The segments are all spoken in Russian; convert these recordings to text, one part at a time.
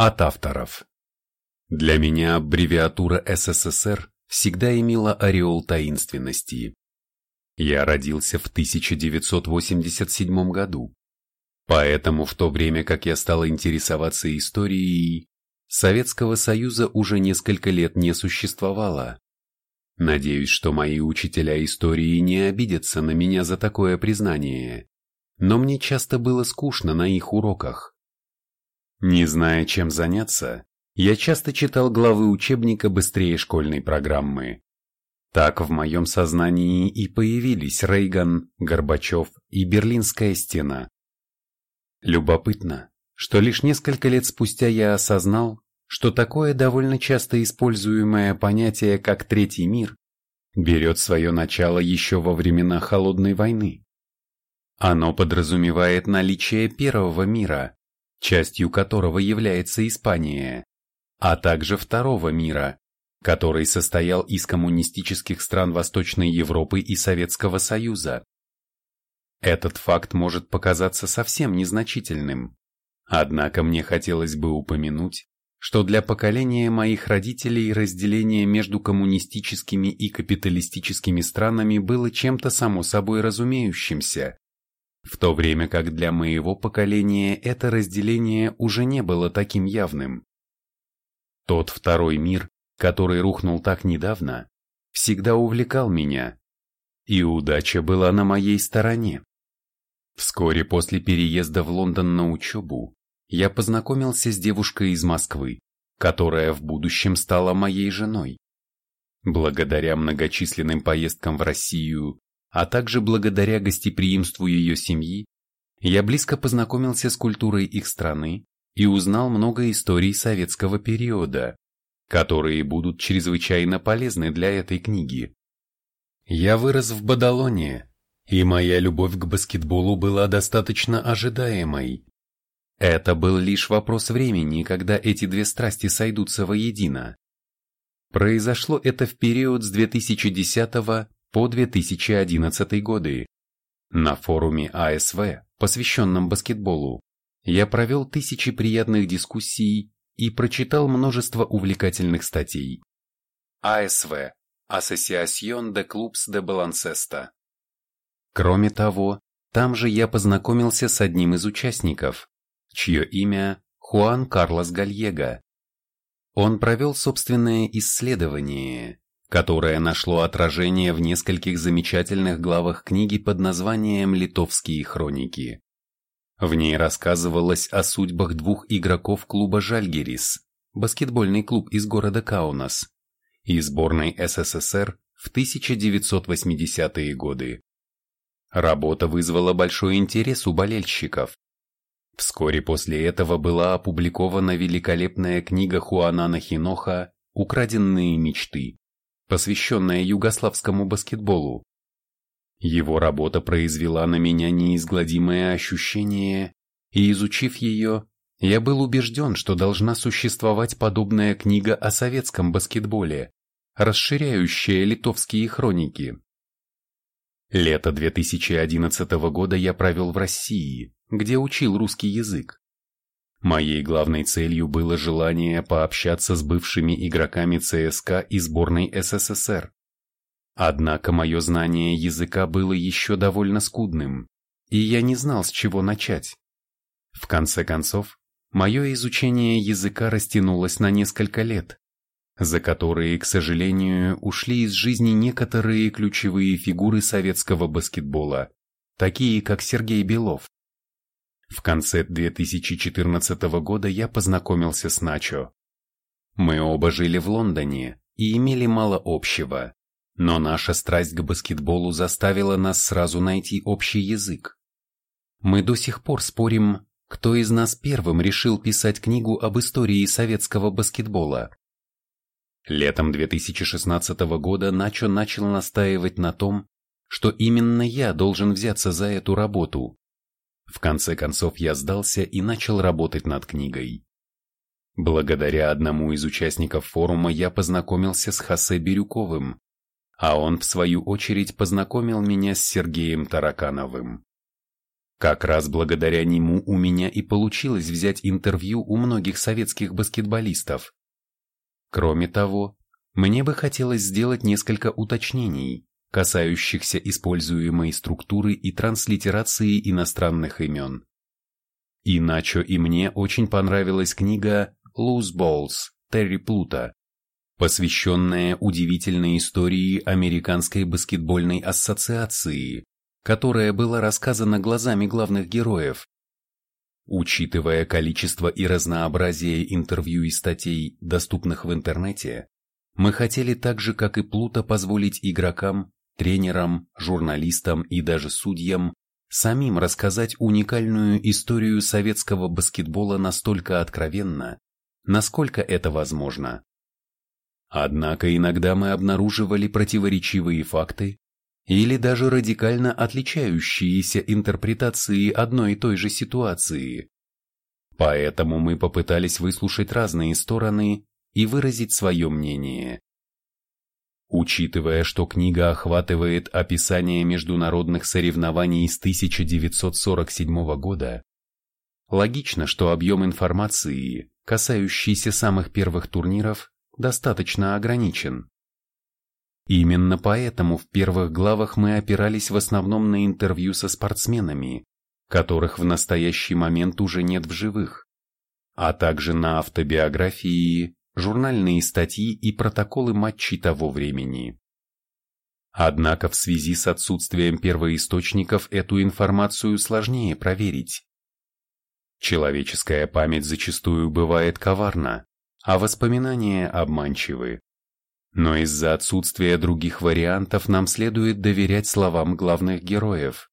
От авторов. Для меня аббревиатура СССР всегда имела ореол таинственности. Я родился в 1987 году. Поэтому в то время, как я стал интересоваться историей, Советского Союза уже несколько лет не существовало. Надеюсь, что мои учителя истории не обидятся на меня за такое признание, но мне часто было скучно на их уроках. Не зная, чем заняться, я часто читал главы учебника быстрее школьной программы. Так в моем сознании и появились Рейган, Горбачев и Берлинская стена. Любопытно, что лишь несколько лет спустя я осознал, что такое довольно часто используемое понятие, как «третий мир», берет свое начало еще во времена Холодной войны. Оно подразумевает наличие первого мира, частью которого является Испания, а также второго мира, который состоял из коммунистических стран Восточной Европы и Советского Союза. Этот факт может показаться совсем незначительным, однако мне хотелось бы упомянуть, что для поколения моих родителей разделение между коммунистическими и капиталистическими странами было чем-то само собой разумеющимся, в то время как для моего поколения это разделение уже не было таким явным. Тот второй мир, который рухнул так недавно, всегда увлекал меня, и удача была на моей стороне. Вскоре после переезда в Лондон на учебу я познакомился с девушкой из Москвы, которая в будущем стала моей женой. Благодаря многочисленным поездкам в Россию, а также благодаря гостеприимству ее семьи, я близко познакомился с культурой их страны и узнал много историй советского периода, которые будут чрезвычайно полезны для этой книги. Я вырос в Бадалоне, и моя любовь к баскетболу была достаточно ожидаемой. Это был лишь вопрос времени, когда эти две страсти сойдутся воедино. Произошло это в период с 2010 по 2011 годы. На форуме АСВ, посвященном баскетболу, я провел тысячи приятных дискуссий и прочитал множество увлекательных статей. АСВ – Asociación de Clubs de Baloncesto. Кроме того, там же я познакомился с одним из участников, чье имя Хуан Карлос Гальего. Он провел собственное исследование, которое нашло отражение в нескольких замечательных главах книги под названием «Литовские хроники». В ней рассказывалось о судьбах двух игроков клуба «Жальгерис», баскетбольный клуб из города Каунас, и сборной СССР в 1980-е годы. Работа вызвала большой интерес у болельщиков, Вскоре после этого была опубликована великолепная книга Хуанана Хиноха «Украденные мечты», посвященная югославскому баскетболу. Его работа произвела на меня неизгладимое ощущение, и изучив ее, я был убежден, что должна существовать подобная книга о советском баскетболе, расширяющая литовские хроники. Лето 2011 года я провел в России, где учил русский язык. Моей главной целью было желание пообщаться с бывшими игроками ЦСКА и сборной СССР. Однако мое знание языка было еще довольно скудным, и я не знал, с чего начать. В конце концов, мое изучение языка растянулось на несколько лет, за которые, к сожалению, ушли из жизни некоторые ключевые фигуры советского баскетбола, такие как Сергей Белов. В конце 2014 года я познакомился с Начо. Мы оба жили в Лондоне и имели мало общего, но наша страсть к баскетболу заставила нас сразу найти общий язык. Мы до сих пор спорим, кто из нас первым решил писать книгу об истории советского баскетбола. Летом 2016 года Начо начал настаивать на том, что именно я должен взяться за эту работу. В конце концов я сдался и начал работать над книгой. Благодаря одному из участников форума я познакомился с Хосе Бирюковым, а он в свою очередь познакомил меня с Сергеем Таракановым. Как раз благодаря нему у меня и получилось взять интервью у многих советских баскетболистов. Кроме того, мне бы хотелось сделать несколько уточнений, касающихся используемой структуры и транслитерации иностранных имен. И Начо и мне очень понравилась книга «Loose Balls» Терри Плута, посвященная удивительной истории Американской баскетбольной ассоциации, которая была рассказана глазами главных героев. Учитывая количество и разнообразие интервью и статей, доступных в интернете, мы хотели так же, как и Плута, позволить игрокам, тренерам, журналистам и даже судьям самим рассказать уникальную историю советского баскетбола настолько откровенно, насколько это возможно. Однако иногда мы обнаруживали противоречивые факты или даже радикально отличающиеся интерпретации одной и той же ситуации. Поэтому мы попытались выслушать разные стороны и выразить свое мнение. Учитывая, что книга охватывает описание международных соревнований с 1947 года, логично, что объем информации, касающийся самых первых турниров, достаточно ограничен. Именно поэтому в первых главах мы опирались в основном на интервью со спортсменами, которых в настоящий момент уже нет в живых, а также на автобиографии, журнальные статьи и протоколы матчей того времени. Однако в связи с отсутствием первоисточников эту информацию сложнее проверить. Человеческая память зачастую бывает коварна, а воспоминания обманчивы. Но из-за отсутствия других вариантов нам следует доверять словам главных героев.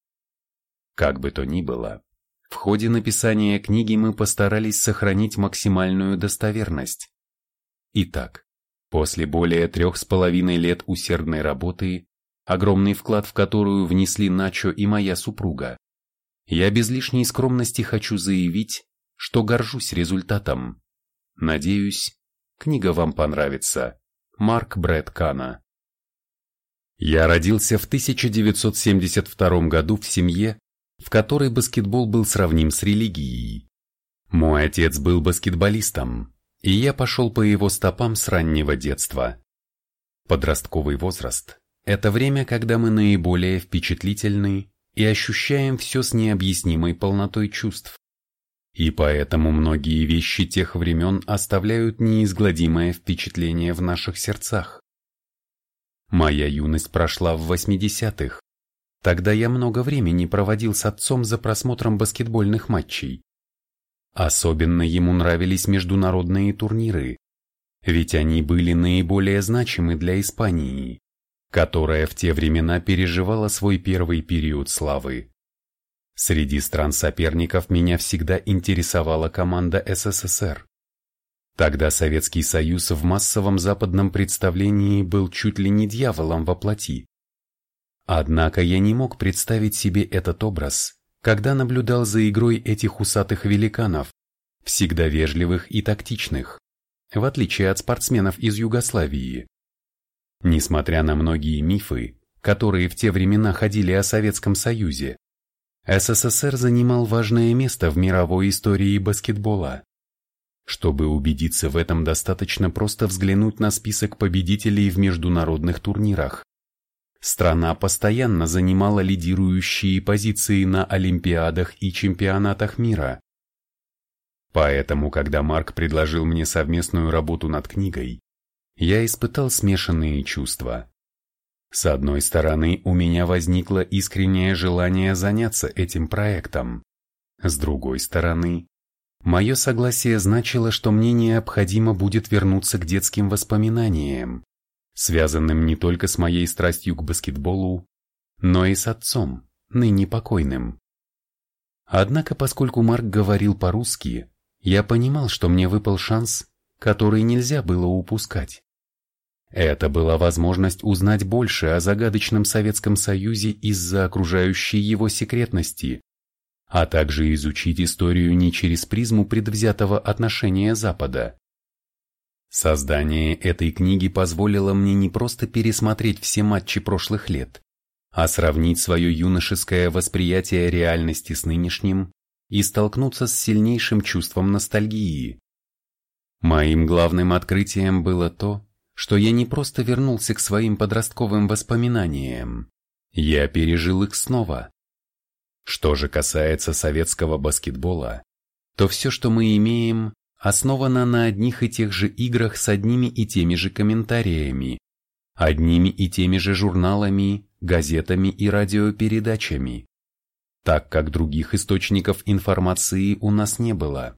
Как бы то ни было, в ходе написания книги мы постарались сохранить максимальную достоверность. Итак, после более трех с половиной лет усердной работы, огромный вклад в которую внесли Начо и моя супруга, я без лишней скромности хочу заявить, что горжусь результатом. Надеюсь, книга вам понравится. Марк Брэд Кана Я родился в 1972 году в семье, в которой баскетбол был сравним с религией. Мой отец был баскетболистом, и я пошел по его стопам с раннего детства. Подростковый возраст – это время, когда мы наиболее впечатлительны и ощущаем все с необъяснимой полнотой чувств. И поэтому многие вещи тех времен оставляют неизгладимое впечатление в наших сердцах. Моя юность прошла в 80-х. Тогда я много времени проводил с отцом за просмотром баскетбольных матчей. Особенно ему нравились международные турниры, ведь они были наиболее значимы для Испании, которая в те времена переживала свой первый период славы. Среди стран-соперников меня всегда интересовала команда СССР. Тогда Советский Союз в массовом западном представлении был чуть ли не дьяволом во плоти. Однако я не мог представить себе этот образ, когда наблюдал за игрой этих усатых великанов, всегда вежливых и тактичных, в отличие от спортсменов из Югославии. Несмотря на многие мифы, которые в те времена ходили о Советском Союзе, СССР занимал важное место в мировой истории баскетбола. Чтобы убедиться в этом, достаточно просто взглянуть на список победителей в международных турнирах. Страна постоянно занимала лидирующие позиции на Олимпиадах и чемпионатах мира. Поэтому, когда Марк предложил мне совместную работу над книгой, я испытал смешанные чувства. С одной стороны, у меня возникло искреннее желание заняться этим проектом. С другой стороны, мое согласие значило, что мне необходимо будет вернуться к детским воспоминаниям, связанным не только с моей страстью к баскетболу, но и с отцом, ныне покойным. Однако, поскольку Марк говорил по-русски, я понимал, что мне выпал шанс, который нельзя было упускать. Это была возможность узнать больше о загадочном Советском Союзе из-за окружающей его секретности, а также изучить историю не через призму предвзятого отношения Запада, Создание этой книги позволило мне не просто пересмотреть все матчи прошлых лет, а сравнить свое юношеское восприятие реальности с нынешним и столкнуться с сильнейшим чувством ностальгии. Моим главным открытием было то, что я не просто вернулся к своим подростковым воспоминаниям, я пережил их снова. Что же касается советского баскетбола, то все, что мы имеем, основано на одних и тех же играх с одними и теми же комментариями, одними и теми же журналами, газетами и радиопередачами, так как других источников информации у нас не было.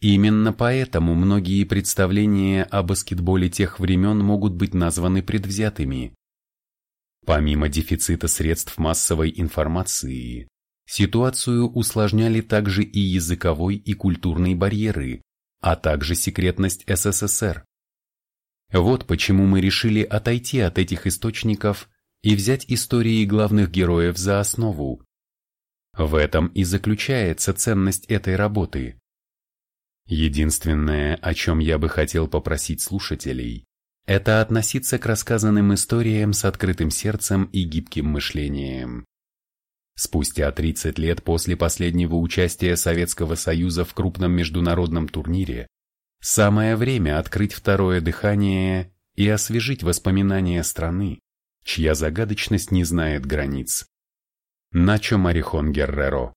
Именно поэтому многие представления о баскетболе тех времен могут быть названы предвзятыми. Помимо дефицита средств массовой информации, ситуацию усложняли также и языковой и культурные барьеры, а также секретность СССР. Вот почему мы решили отойти от этих источников и взять истории главных героев за основу. В этом и заключается ценность этой работы. Единственное, о чем я бы хотел попросить слушателей, это относиться к рассказанным историям с открытым сердцем и гибким мышлением. Спустя 30 лет после последнего участия Советского Союза в крупном международном турнире, самое время открыть второе дыхание и освежить воспоминания страны, чья загадочность не знает границ. Начо Марихон Герреро